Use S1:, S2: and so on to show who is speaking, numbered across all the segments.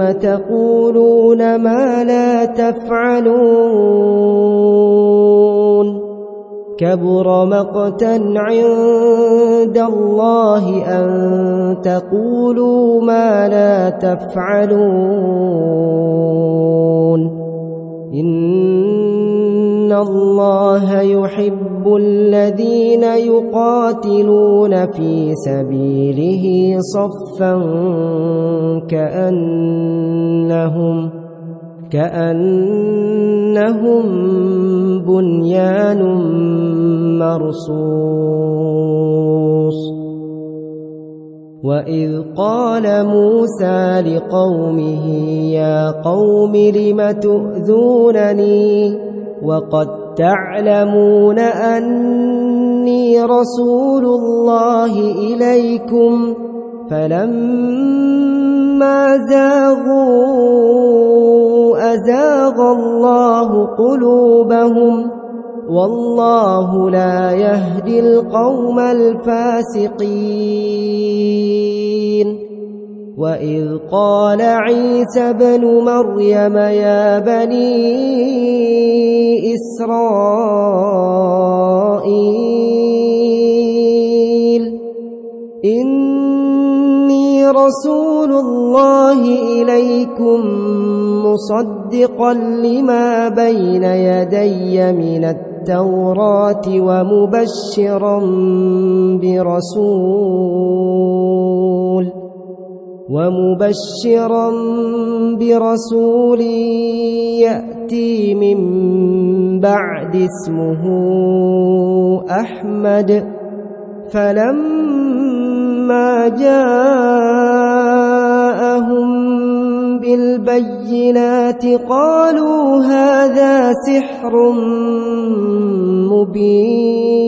S1: يوم تقولون ما لا تفعلون كبر مقتا عند الله أن تقولوا ما لا تفعلون إن الله يحب رب الذين يقاتلون في سبيله صفا كأنهم كأنهم بنيان مرصوص وإذ قال موسى لقومه يا قوم لم تؤذونني وقد تعلمون أني رسول الله إليكم فلما زاغوا أزاغ الله قلوبهم والله لا يهدي القوم الفاسقين وإذ قال عيسى بن مريم يا بني إسرائيل إني رسول الله إليكم مصدقا لما بين يدي من التوراة ومبشرا برسول ومبشرا برسول ياتي من بعد اسمه احمد فلما جاءهم بالبينات قالوا هذا سحر مبين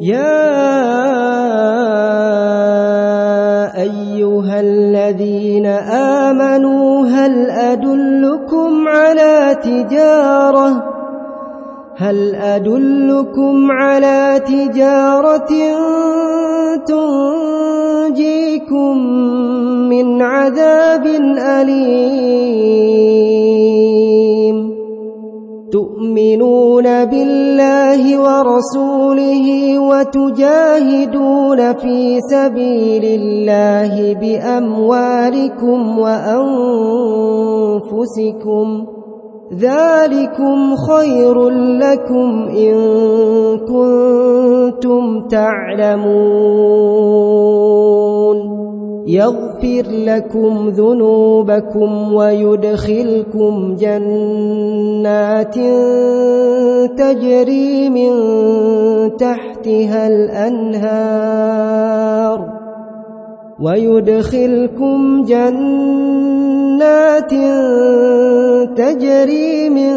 S1: يا أيها الذين آمنوا هل أدلكم على تجارة هل أدلكم على تجارة تنجيكم من عذاب أليم تؤمنون بالله الله ورسوله وتجاهدون في سبيل الله بأموالكم وأنفسكم ذلكم خير لكم إن كنتم تعلمون يغفر لكم ذنوبكم ويدخلكم جنات تجري من تحتها الأنهار ويدخلكم جنات تجري من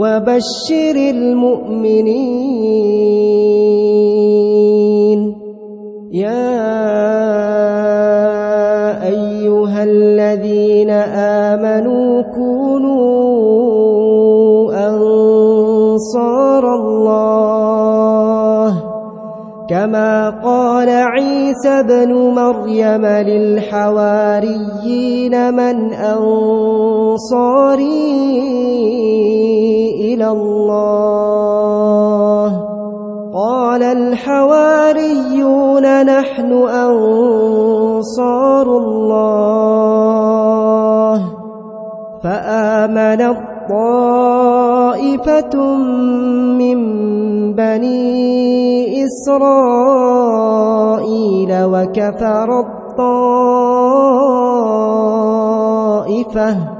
S1: وبشر المؤمنين يا أيها الذين آمنوا كونوا أنصار الله كما قال عيسى بن مريم للحواريين من أنصارين الله قال الحواريون نحن أنصار الله فآمن طائفة من بني إسرائيل وكفر الطائفة